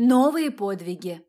Новые подвиги.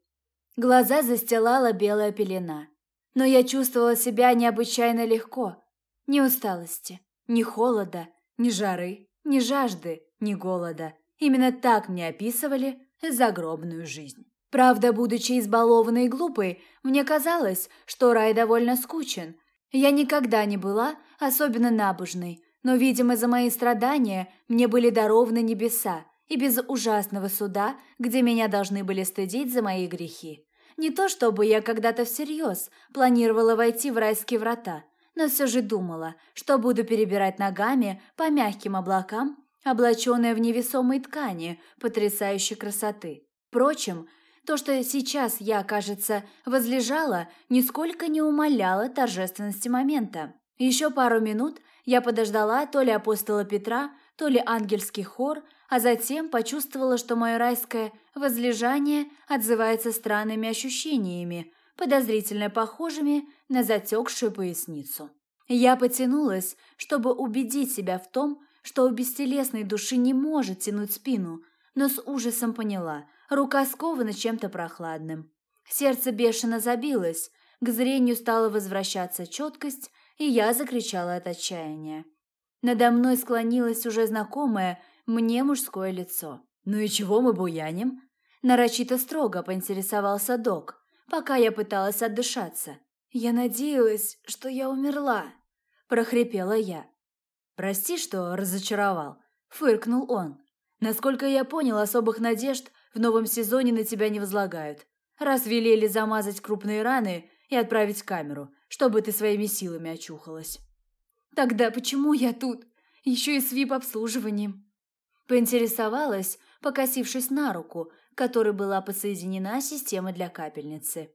Глаза застилала белая пелена. Но я чувствовала себя необычайно легко. Ни усталости, ни холода, ни жары, ни жажды, ни голода. Именно так мне описывали загробную жизнь. Правда, будучи избалованной и глупой, мне казалось, что рай довольно скучен. Я никогда не была особенно набожной, но, видимо, за мои страдания мне были дарованы небеса, и без ужасного суда, где меня должны были стыдить за мои грехи. Не то чтобы я когда-то всерьез планировала войти в райские врата, но все же думала, что буду перебирать ногами по мягким облакам, облаченная в невесомой ткани потрясающей красоты. Впрочем, то, что сейчас я, кажется, возлежала, нисколько не умаляло торжественности момента. Еще пару минут я подождала то ли апостола Петра, то ли ангельский хор, а затем почувствовала, что мое райское возлежание отзывается странными ощущениями, подозрительно похожими на затекшую поясницу. Я потянулась, чтобы убедить себя в том, что у бестелесной души не может тянуть спину, но с ужасом поняла, рука скована чем-то прохладным. Сердце бешено забилось, к зрению стала возвращаться четкость, и я закричала от отчаяния. Надо мной склонилось уже знакомое мне мужское лицо. «Ну и чего мы буяним?» Нарочито строго поинтересовался док, пока я пыталась отдышаться. «Я надеялась, что я умерла», – прохрипела я. «Прости, что разочаровал», – фыркнул он. «Насколько я понял, особых надежд в новом сезоне на тебя не возлагают. Раз велели замазать крупные раны и отправить в камеру, чтобы ты своими силами очухалась». «Тогда почему я тут? Еще и с вип-обслуживанием?» Поинтересовалась, покосившись на руку, которой была подсоединена система для капельницы.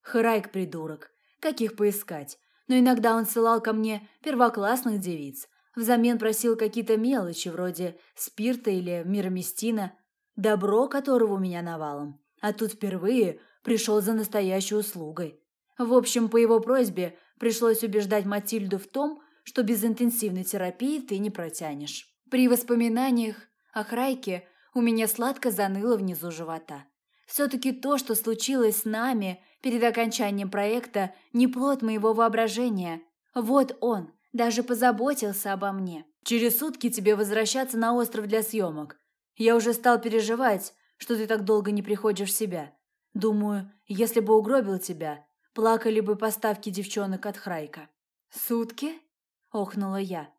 Храйк придурок, каких поискать, но иногда он ссылал ко мне первоклассных девиц, взамен просил какие-то мелочи вроде спирта или мироместина, добро которого у меня навалом, а тут впервые пришел за настоящей услугой. В общем, по его просьбе пришлось убеждать Матильду в том, что без интенсивной терапии ты не протянешь. При воспоминаниях а у меня сладко заныло внизу живота. Все-таки то, что случилось с нами перед окончанием проекта, не плод моего воображения. Вот он, даже позаботился обо мне. Через сутки тебе возвращаться на остров для съемок. Я уже стал переживать, что ты так долго не приходишь в себя. Думаю, если бы угробил тебя, плакали бы поставки девчонок от Храйка. «Сутки?» – охнула я.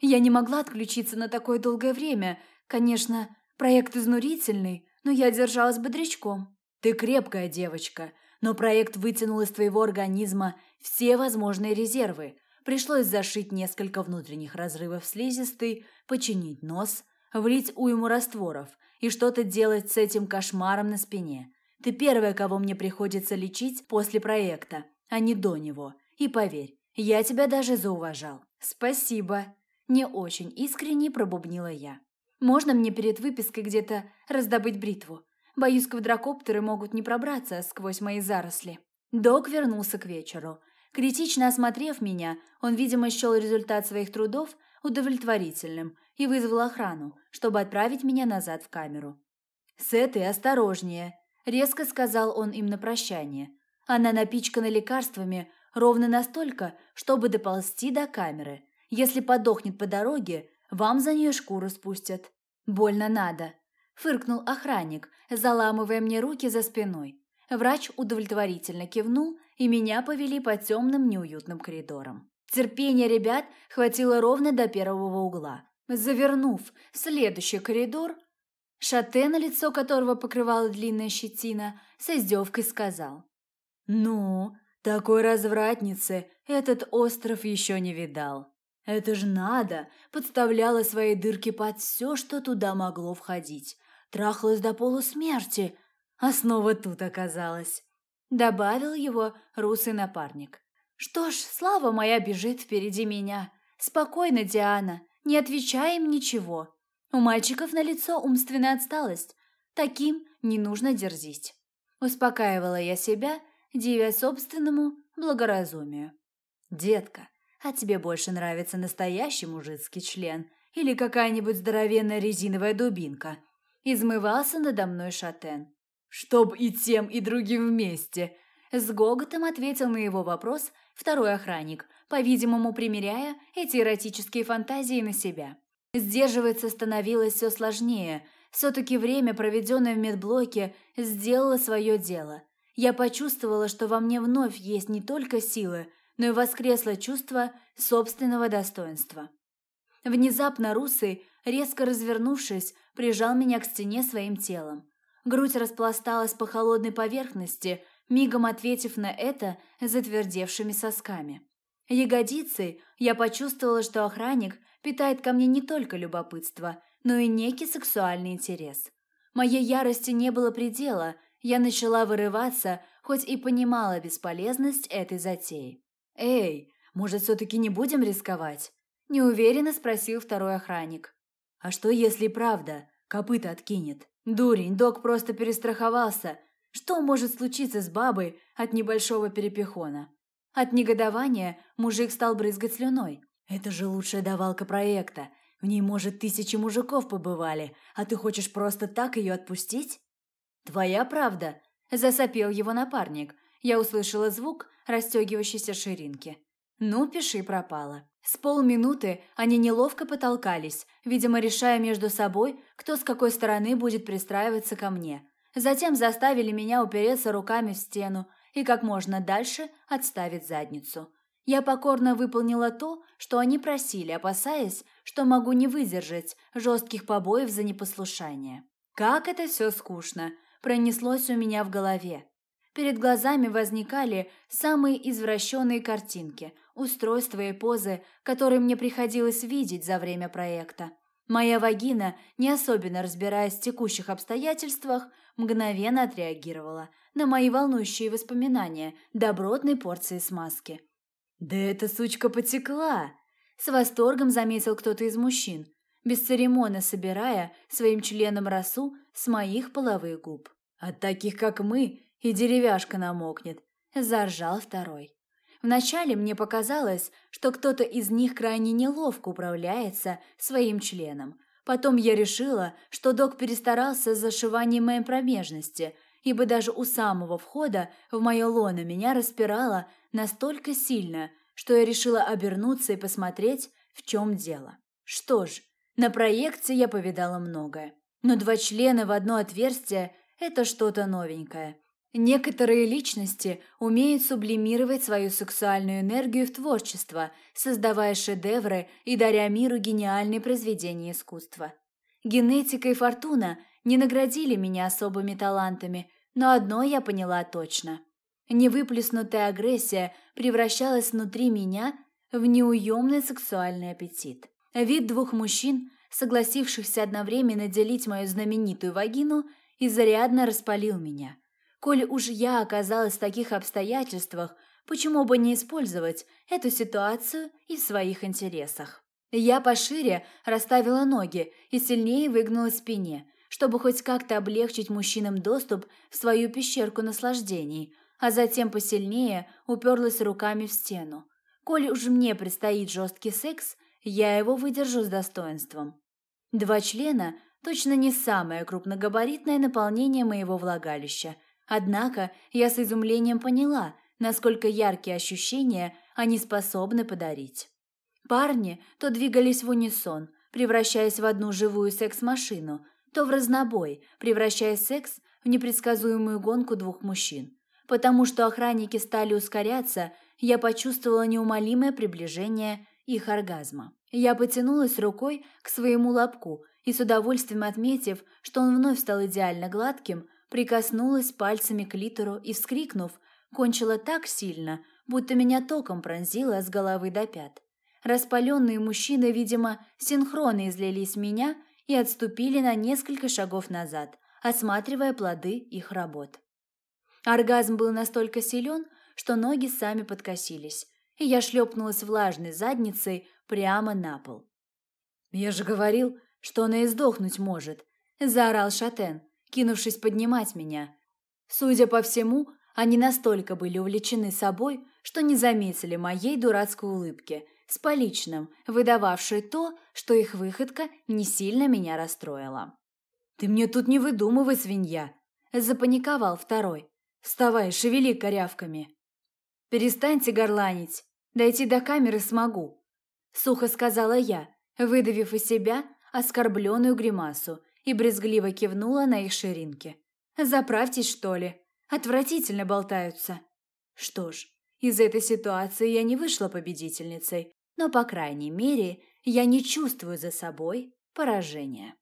Я не могла отключиться на такое долгое время, Конечно, проект изнурительный, но я держалась бодрячком. Ты крепкая девочка, но проект вытянул из твоего организма все возможные резервы. Пришлось зашить несколько внутренних разрывов слизистой, починить нос, влить уйму растворов и что-то делать с этим кошмаром на спине. Ты первая, кого мне приходится лечить после проекта, а не до него. И поверь, я тебя даже зауважал. Спасибо. Не очень искренне пробубнила я. Можно мне перед выпиской где-то раздобыть бритву? Боюсь, квадрокоптеры могут не пробраться сквозь мои заросли. Док вернулся к вечеру. Критично осмотрев меня, он, видимо, счел результат своих трудов удовлетворительным и вызвал охрану, чтобы отправить меня назад в камеру. «С этой осторожнее», – резко сказал он им на прощание. «Она напичкана лекарствами ровно настолько, чтобы доползти до камеры. Если подохнет по дороге, вам за нее шкуру спустят. Больно надо. Фыркнул охранник, заламывая мне руки за спиной. Врач удовлетворительно кивнул, и меня повели по темным неуютным коридорам. Терпения ребят хватило ровно до первого угла. Завернув в следующий коридор, Шате, на лицо которого покрывала длинная щетина, с издевкой сказал. «Ну, такой развратницы этот остров еще не видал». Это ж надо! Подставляла свои дырки под все, что туда могло входить. Трахалась до полусмерти, а снова тут оказалась. Добавил его русый напарник. Что ж, слава моя бежит впереди меня. Спокойно, Диана, не отвечай им ничего. У мальчиков на лицо умственная отсталость. Таким не нужно дерзить. Успокаивала я себя, дивя собственному благоразумию. Детка, а тебе больше нравится настоящий мужицкий член или какая-нибудь здоровенная резиновая дубинка?» Измывался надо мной шатен. «Чтоб и тем, и другим вместе!» С гоготом ответил на его вопрос второй охранник, по-видимому, примеряя эти эротические фантазии на себя. Сдерживаться становилось все сложнее. Все-таки время, проведенное в медблоке, сделало свое дело. Я почувствовала, что во мне вновь есть не только силы, но и воскресло чувство собственного достоинства. Внезапно Русый, резко развернувшись, прижал меня к стене своим телом. Грудь распласталась по холодной поверхности, мигом ответив на это затвердевшими сосками. Ягодицей я почувствовала, что охранник питает ко мне не только любопытство, но и некий сексуальный интерес. Моей ярости не было предела, я начала вырываться, хоть и понимала бесполезность этой затеи. «Эй, может, все-таки не будем рисковать?» – неуверенно спросил второй охранник. «А что, если правда? Копыта откинет?» «Дурень, док просто перестраховался. Что может случиться с бабой от небольшого перепихона?» От негодования мужик стал брызгать слюной. «Это же лучшая давалка проекта. В ней, может, тысячи мужиков побывали, а ты хочешь просто так ее отпустить?» «Твоя правда», – засопел его напарник. Я услышала звук расстегивающейся ширинки. «Ну, пиши пропало». С полминуты они неловко потолкались, видимо, решая между собой, кто с какой стороны будет пристраиваться ко мне. Затем заставили меня упереться руками в стену и как можно дальше отставить задницу. Я покорно выполнила то, что они просили, опасаясь, что могу не выдержать жестких побоев за непослушание. Как это все скучно, пронеслось у меня в голове. Перед глазами возникали самые извращенные картинки, устройства и позы, которые мне приходилось видеть за время проекта. Моя вагина, не особенно разбираясь в текущих обстоятельствах, мгновенно отреагировала на мои волнующие воспоминания добротной порции смазки. «Да эта сучка потекла!» С восторгом заметил кто-то из мужчин, бесцеремонно собирая своим членом росу с моих половых губ. «От таких, как мы, и деревяшка намокнет», – заржал второй. Вначале мне показалось, что кто-то из них крайне неловко управляется своим членом. Потом я решила, что док перестарался с зашиванием моей промежности, ибо даже у самого входа в мое лоно меня распирало настолько сильно, что я решила обернуться и посмотреть, в чем дело. Что ж, на проекте я повидала многое. Но два члена в одно отверстие – это что-то новенькое. Некоторые личности умеют сублимировать свою сексуальную энергию в творчество, создавая шедевры и даря миру гениальные произведения искусства. Генетика и фортуна не наградили меня особыми талантами, но одно я поняла точно. Невыплеснутая агрессия превращалась внутри меня в неуемный сексуальный аппетит. Вид двух мужчин, согласившихся одновременно делить мою знаменитую вагину, изрядно распалил меня. Коль уж я оказалась в таких обстоятельствах, почему бы не использовать эту ситуацию и в своих интересах? Я пошире расставила ноги и сильнее выгнула спине, чтобы хоть как-то облегчить мужчинам доступ в свою пещерку наслаждений, а затем посильнее уперлась руками в стену. Коль уж мне предстоит жесткий секс, я его выдержу с достоинством. Два члена – точно не самое крупногабаритное наполнение моего влагалища – Однако я с изумлением поняла, насколько яркие ощущения они способны подарить. Парни то двигались в унисон, превращаясь в одну живую секс-машину, то в разнобой, превращая секс в непредсказуемую гонку двух мужчин. Потому что охранники стали ускоряться, я почувствовала неумолимое приближение их оргазма. Я потянулась рукой к своему лобку и с удовольствием отметив, что он вновь стал идеально гладким, прикоснулась пальцами к литеру и, вскрикнув, кончила так сильно, будто меня током пронзило с головы до пят. Распаленные мужчины, видимо, синхронно излились меня и отступили на несколько шагов назад, осматривая плоды их работ. Оргазм был настолько силен, что ноги сами подкосились, и я шлепнулась влажной задницей прямо на пол. «Я же говорил, что она и сдохнуть может», – заорал Шатен, кинувшись поднимать меня. Судя по всему, они настолько были увлечены собой, что не заметили моей дурацкой улыбки, с поличным, выдававшей то, что их выходка не сильно меня расстроила. «Ты мне тут не выдумывай, свинья!» Запаниковал второй. «Вставай, шевели корявками!» «Перестаньте горланить. Дойти до камеры смогу», — сухо сказала я, выдавив из себя оскорбленную гримасу и брезгливо кивнула на их ширинки. «Заправьтесь, что ли? Отвратительно болтаются». Что ж, из этой ситуации я не вышла победительницей, но, по крайней мере, я не чувствую за собой поражения.